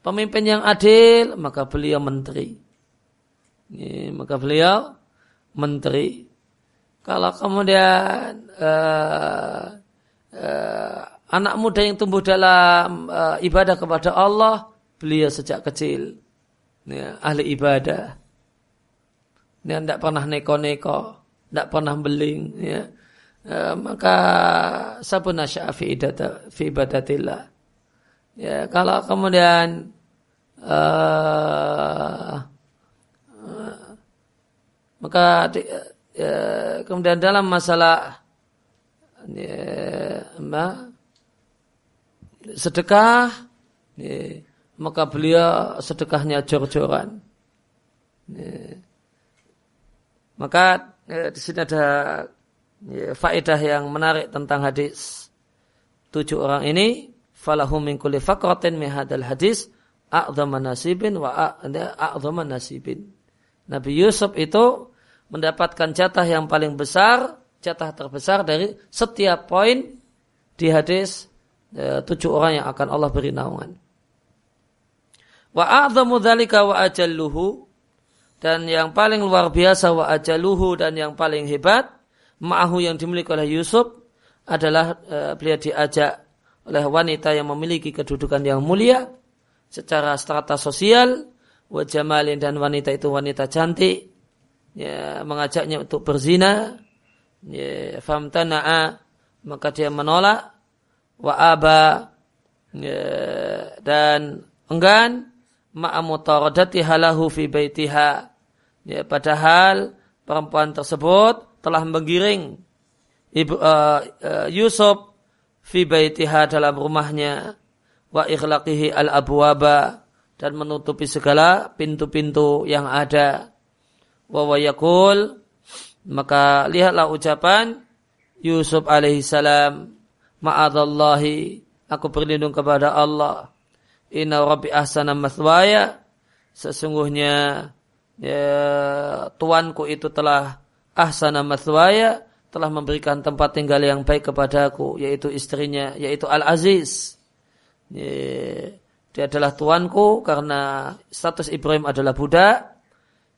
Pemimpin yang adil, maka beliau menteri. Maka beliau menteri. Kalau kemudian uh, uh, anak muda yang tumbuh dalam uh, ibadah kepada Allah, beliau sejak kecil ya, ahli ibadah. Dia tidak pernah neko-neko, tidak pernah beling. Ya. E, maka sabuna syafi fi ibadatillah. Ya, kalau kemudian uh, maka di, ya, kemudian dalam masalah ya, sedekah ya, maka beliau sedekahnya jor-joran. Ya. Maka ya, di sini ada ya, faedah yang menarik tentang hadis tujuh orang ini. Falahum min kulli faqratin min hadal hadis a'zama nasibin wa a'zama nasibin. Nabi Yusuf itu mendapatkan jatah yang paling besar, jatah terbesar dari setiap poin di hadis ya, tujuh orang yang akan Allah beri naungan. Wa a'zamu dzalika wa ajalluhu dan yang paling luar biasa wa ajalluhu dan yang paling hebat ma'ahu yang dimiliki oleh Yusuf adalah e, beliau diajak oleh wanita yang memiliki kedudukan yang mulia secara strata sosial wa jamalin dan wanita itu wanita cantik ya mengajaknya untuk berzina ya famtana'a maka dia menolak wa aba ya, dan enggan ma'amutaradati halahu fi baitiha ya, padahal perempuan tersebut telah menggiring ibu uh, uh, Yusuf fi baitiha dalam rumahnya wa ikhlaqihi al abwaba dan menutupi segala pintu-pintu yang ada. Wa wayakul maka lihatlah ucapan Yusuf alaihissalam ma'adallahi aku berlindung kepada Allah. Inna rabbi ahsana mathwaya. Sesungguhnya ya, tuanku itu telah ahsana mathwaya telah memberikan tempat tinggal yang baik kepadaku yaitu istrinya yaitu Al-Aziz ya, dia adalah tuanku karena status Ibrahim adalah budak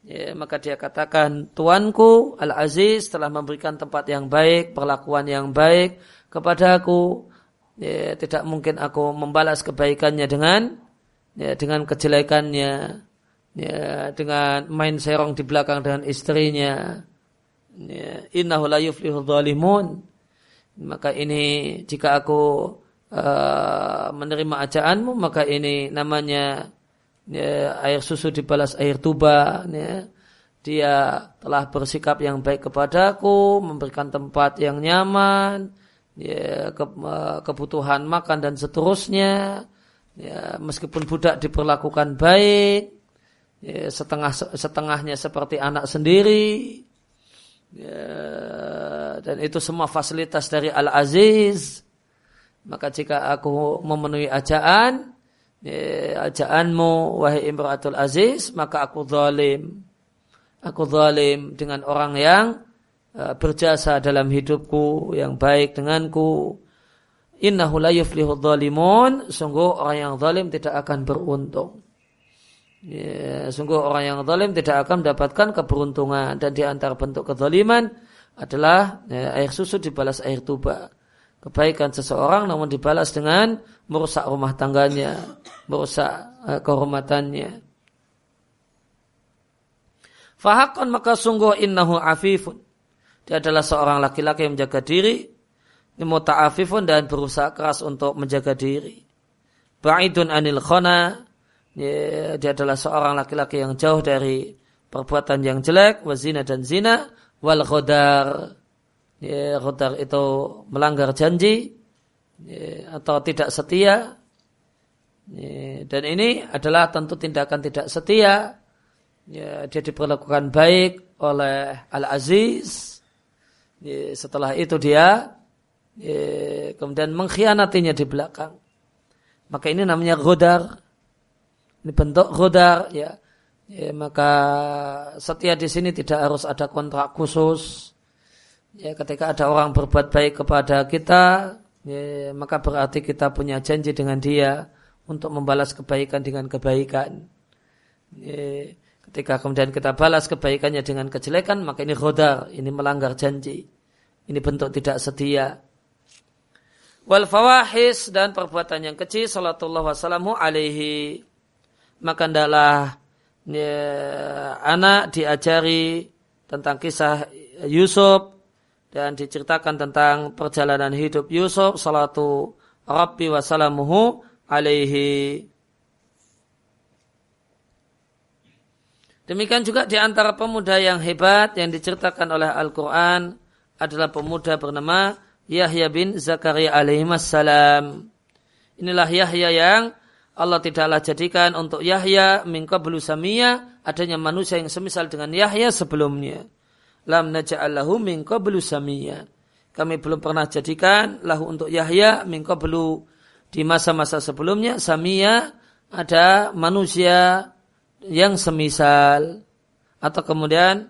Ya, maka dia katakan tuanku Al-Aziz telah memberikan tempat yang baik, perlakuan yang baik kepadaku. Ya, tidak mungkin aku membalas kebaikannya dengan ya, dengan kejelekannya, ya, dengan main serong di belakang dengan istrinya. Ya, innahu la dhalimun. Maka ini jika aku uh, menerima ajaanmu maka ini namanya ya, air susu dibalas air tuba ya. dia telah bersikap yang baik kepadaku memberikan tempat yang nyaman ya, ke, kebutuhan makan dan seterusnya ya, meskipun budak diperlakukan baik ya, setengah setengahnya seperti anak sendiri ya, dan itu semua fasilitas dari Al Aziz maka jika aku memenuhi ajaan ya, ajaanmu wahai Imratul Aziz maka aku zalim. Aku zalim dengan orang yang uh, berjasa dalam hidupku yang baik denganku. Innahu la yuflihu zalimun. Sungguh orang yang zalim tidak akan beruntung ya, sungguh orang yang zalim tidak akan mendapatkan keberuntungan dan di antara bentuk kezaliman adalah ya, air susu dibalas air tuba kebaikan seseorang namun dibalas dengan merusak rumah tangganya, merusak uh, kehormatannya. Fahakon maka sungguh innahu afifun. Dia adalah seorang laki-laki yang menjaga diri, muta'afifun dan berusaha keras untuk menjaga diri. Ba'idun anil khona, dia adalah seorang laki-laki yang jauh dari perbuatan yang jelek, wazina dan zina, wal khodar, ya, khudar itu melanggar janji ya, atau tidak setia. Ya, dan ini adalah tentu tindakan tidak setia. Ya, dia diperlakukan baik oleh Al-Aziz. Ya, setelah itu dia ya, kemudian mengkhianatinya di belakang. Maka ini namanya godar ini bentuk godar ya. Ya, maka setia di sini tidak harus ada kontrak khusus. Ya ketika ada orang berbuat baik kepada kita ya, maka berarti kita punya janji dengan dia untuk membalas kebaikan dengan kebaikan. Ya, ketika kemudian kita balas kebaikannya dengan kejelekan maka ini khodar ini melanggar janji. Ini bentuk tidak setia. Wal fawahis dan perbuatan yang kecil sallallahu wasallamu alaihi maka adalah ya, anak diajari tentang kisah Yusuf dan diceritakan tentang perjalanan hidup Yusuf salatu Rabbi wasalamuhu alaihi. Demikian juga di antara pemuda yang hebat yang diceritakan oleh Al-Quran adalah pemuda bernama Yahya bin Zakaria alaihi salam. Inilah Yahya yang Allah tidaklah jadikan untuk Yahya mingka belusamia adanya manusia yang semisal dengan Yahya sebelumnya lam naj'alahu min qablu samia. Kami belum pernah jadikan lahu untuk Yahya min qablu di masa-masa sebelumnya samia ada manusia yang semisal atau kemudian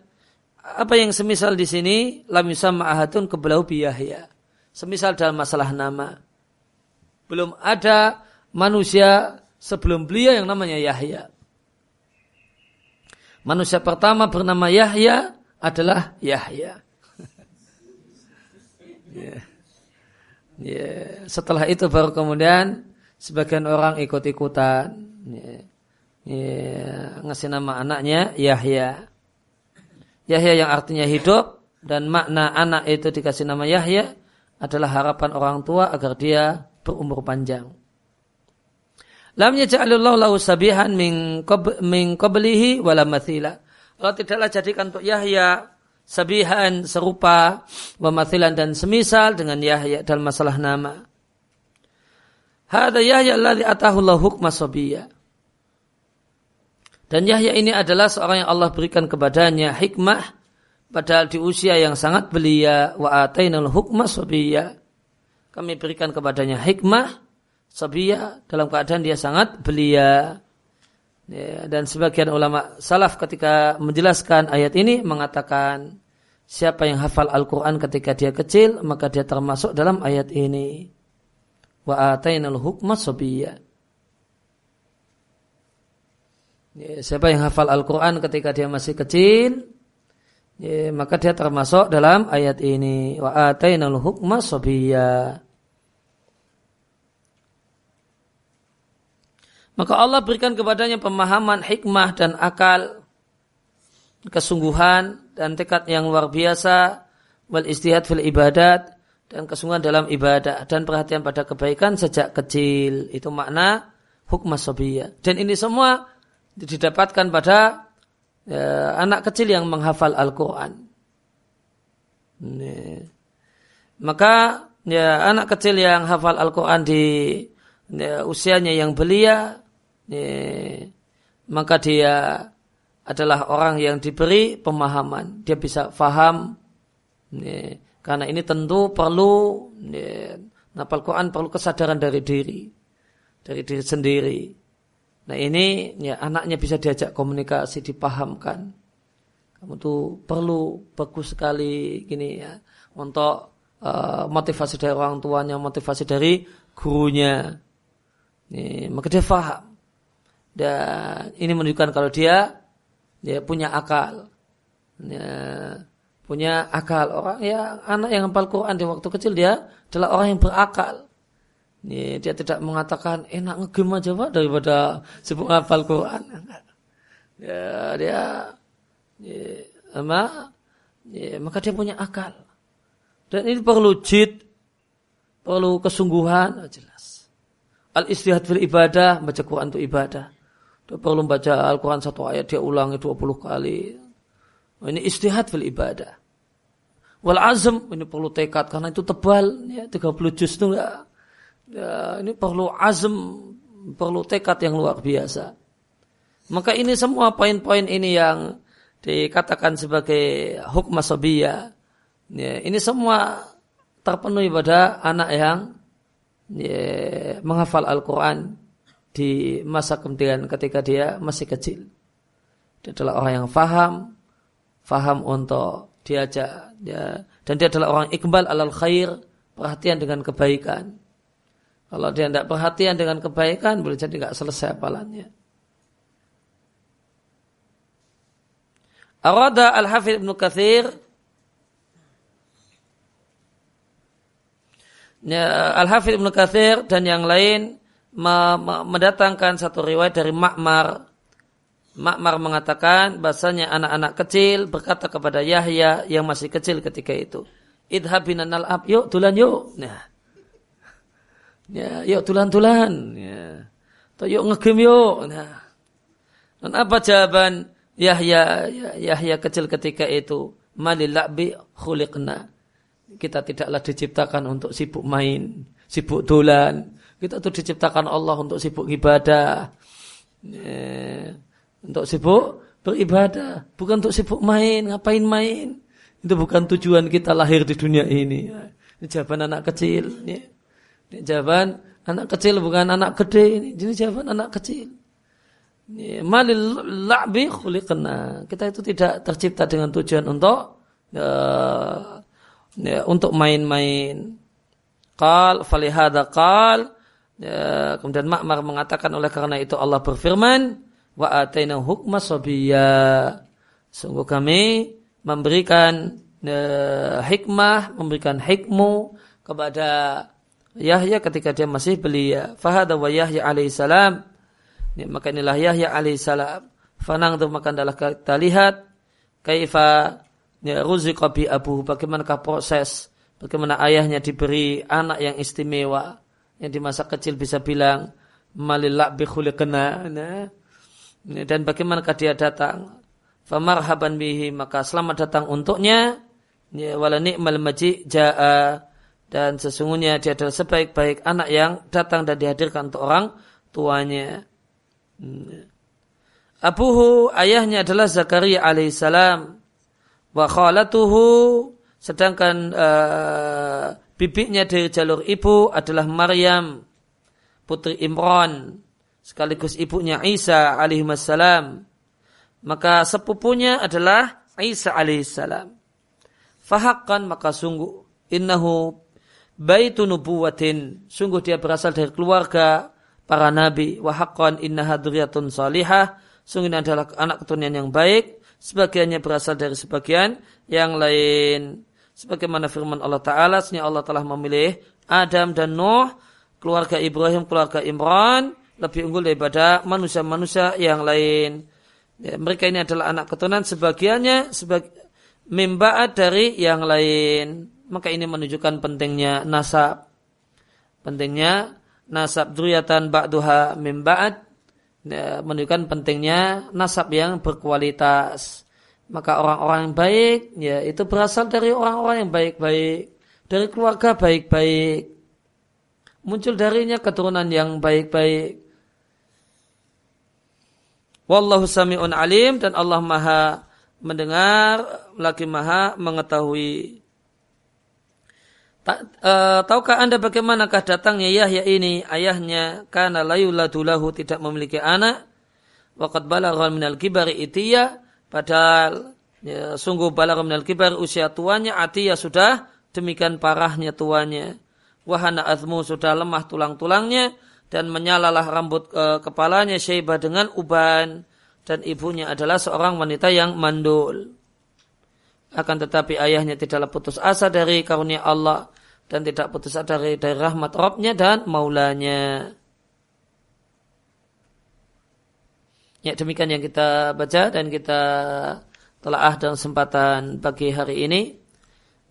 apa yang semisal di sini lam yusamma ahadun kebelau bi Yahya. Semisal dalam masalah nama. Belum ada manusia sebelum beliau yang namanya Yahya. Manusia pertama bernama Yahya adalah Yahya. yeah. [laughs] Yeah. Setelah itu baru kemudian sebagian orang ikut-ikutan yeah. Yeah. ngasih nama anaknya Yahya. Yahya yang artinya hidup dan makna anak itu dikasih nama Yahya adalah harapan orang tua agar dia berumur panjang. Lam yaj'alullahu lahu sabihan min min qablihi wala mathila. Allah tidaklah jadikan untuk Yahya sabihan serupa wa mathilan dan semisal dengan Yahya dalam masalah nama. Hada Yahya alladhi atahu Allah hukma sabiyya. Dan Yahya ini adalah seorang yang Allah berikan kepadanya hikmah padahal di usia yang sangat belia wa atainal hukma sabiyya. Kami berikan kepadanya hikmah sabiyya dalam keadaan dia sangat belia. Ya, dan sebagian ulama salaf ketika menjelaskan ayat ini mengatakan siapa yang hafal Al-Quran ketika dia kecil maka dia termasuk dalam ayat ini. Wa atainal hukma sabiyya. Ya, siapa yang hafal Al-Quran ketika dia masih kecil ya, maka dia termasuk dalam ayat ini. Wa atainal hukma sabiyya. Maka Allah berikan kepadanya pemahaman, hikmah dan akal, kesungguhan dan tekad yang luar biasa, wal istihad fil ibadat dan kesungguhan dalam ibadah dan perhatian pada kebaikan sejak kecil. Itu makna hukmah sobiyah. Dan ini semua didapatkan pada ya, anak kecil yang menghafal Al-Quran. Maka ya anak kecil yang hafal Al-Quran di ya, usianya yang belia maka dia adalah orang yang diberi pemahaman. Dia bisa faham. Ya, karena ini tentu perlu, ya, Al Quran perlu kesadaran dari diri. Dari diri sendiri. Nah ini ya, anaknya bisa diajak komunikasi, dipahamkan. Kamu tuh perlu bagus sekali gini ya untuk uh, motivasi dari orang tuanya, motivasi dari gurunya. Ini, maka dia faham. Dan ini menunjukkan kalau dia dia punya akal. Ya, punya akal orang ya anak yang hafal Quran di waktu kecil dia adalah orang yang berakal. Ya, dia tidak mengatakan enak ngegem aja daripada sibuk hafal Quran. Ya, dia ya, ama, ya, maka dia punya akal. Dan ini perlu jid, perlu kesungguhan, jelas. Al istihad fil ibadah, baca Quran untuk ibadah. Dia perlu baca Al-Quran satu ayat, dia ulangi 20 kali. Ini istihad fil ibadah. Wal azm, ini perlu tekad, karena itu tebal, ya, 30 juz itu enggak. Ya, ini perlu azm, perlu tekad yang luar biasa. Maka ini semua poin-poin ini yang dikatakan sebagai hukma sabiyah. Ya, ini semua terpenuhi pada anak yang ya, menghafal Al-Quran di masa kemudian ketika dia masih kecil. Dia adalah orang yang faham, faham untuk diajak, ya, dan dia adalah orang iqbal alal khair, perhatian dengan kebaikan. Kalau dia tidak perhatian dengan kebaikan, boleh jadi tidak selesai apalannya. Arada Al-Hafidh Ibn Kathir ya, Al-Hafidh Ibn Kathir dan yang lain mendatangkan satu riwayat dari Makmar. Makmar mengatakan bahasanya anak-anak kecil berkata kepada Yahya yang masih kecil ketika itu. Idhabina nal'ab, yuk tulan yuk. Nah. Ya, yuk tulan-tulan. Ya. Atau yuk ngegim yuk. Nah. Dan apa jawaban Yahya Yahya kecil ketika itu? Malilakbi khuliqna. Kita tidaklah diciptakan untuk sibuk main, sibuk tulan. Kita tuh diciptakan Allah untuk sibuk ibadah. Ya, untuk sibuk beribadah. Bukan untuk sibuk main. Ngapain main? Itu bukan tujuan kita lahir di dunia ini. Ini jawaban anak kecil. Ya. Ini jawaban anak kecil bukan anak gede. Ini, ini jawaban anak kecil. Ya, malil khuliqna. Kita itu tidak tercipta dengan tujuan untuk uh, ya, untuk main-main. Qal falihada qal Ya, kemudian Makmar mengatakan oleh karena itu Allah berfirman, wa ataina hukma sabiyya. Sungguh kami memberikan uh, hikmah, memberikan hikmu kepada Yahya ketika dia masih belia. Fahada wa Yahya alaihissalam. Ya, maka inilah Yahya alaihissalam. Fanang itu maka adalah kita lihat kaifa ya, ruziqa bi abu bagaimanakah proses bagaimana ayahnya diberi anak yang istimewa yang di masa kecil bisa bilang malilak kena nah. dan bagaimanakah dia datang famarhaban bihi maka selamat datang untuknya ya wala ni'mal maji jaa dan sesungguhnya dia adalah sebaik-baik anak yang datang dan dihadirkan untuk orang tuanya. Abuhu ayahnya adalah Zakaria alaihissalam. Wa khalatuhu sedangkan uh, bibiknya dari jalur ibu adalah Maryam putri Imran sekaligus ibunya Isa alaihissalam. Maka sepupunya adalah Isa alaihissalam. Fahakkan maka sungguh innahu baitu nubuwatin. Sungguh dia berasal dari keluarga para nabi. Wa haqqan inna hadriyatun salihah. Sungguh ini adalah anak keturunan yang baik. Sebagiannya berasal dari sebagian yang lain. Sebagaimana firman Allah Ta'ala, Sebenarnya Allah telah memilih Adam dan Nuh, keluarga Ibrahim, keluarga Imran, lebih unggul daripada manusia-manusia yang lain. Ya, mereka ini adalah anak keturunan sebagiannya sebagai mimbaat dari yang lain maka ini menunjukkan pentingnya nasab. Pentingnya nasab duriatan ba'duha min ba'd ya, menunjukkan pentingnya nasab yang berkualitas. Maka orang-orang yang baik ya itu berasal dari orang-orang yang baik-baik, dari keluarga baik-baik. Muncul darinya keturunan yang baik-baik. Wallahu sami'un alim dan Allah Maha mendengar lagi Maha mengetahui. Tak, uh, tahukah anda bagaimanakah datangnya Yahya ini ayahnya karena layuladu lahu tidak memiliki anak waqad balagha minal kibari itiya padahal ya, sungguh balagha minal kibar usia tuanya atiya sudah demikian parahnya tuanya. Wahana azmu sudah lemah tulang-tulangnya dan menyalalah rambut uh, kepalanya syaibah dengan uban. Dan ibunya adalah seorang wanita yang mandul. Akan tetapi ayahnya tidaklah putus asa dari karunia Allah dan tidak putus asa dari, dari rahmat Robnya dan maulanya. Ya demikian yang kita baca dan kita telah dalam kesempatan pagi hari ini.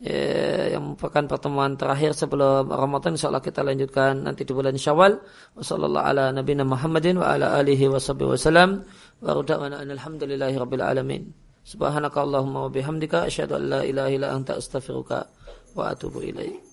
Ya, yang merupakan pertemuan terakhir sebelum Ramadan. Insyaallah kita lanjutkan nanti di bulan Syawal. Wasallallahu ala nabiyina Muhammadin wa ala alihi wasallam wa alhamdulillahi rabbil alamin. Subhanakallahumma wa bihamdika asyhadu an la ilaha illa anta astaghfiruka wa atubu ilaik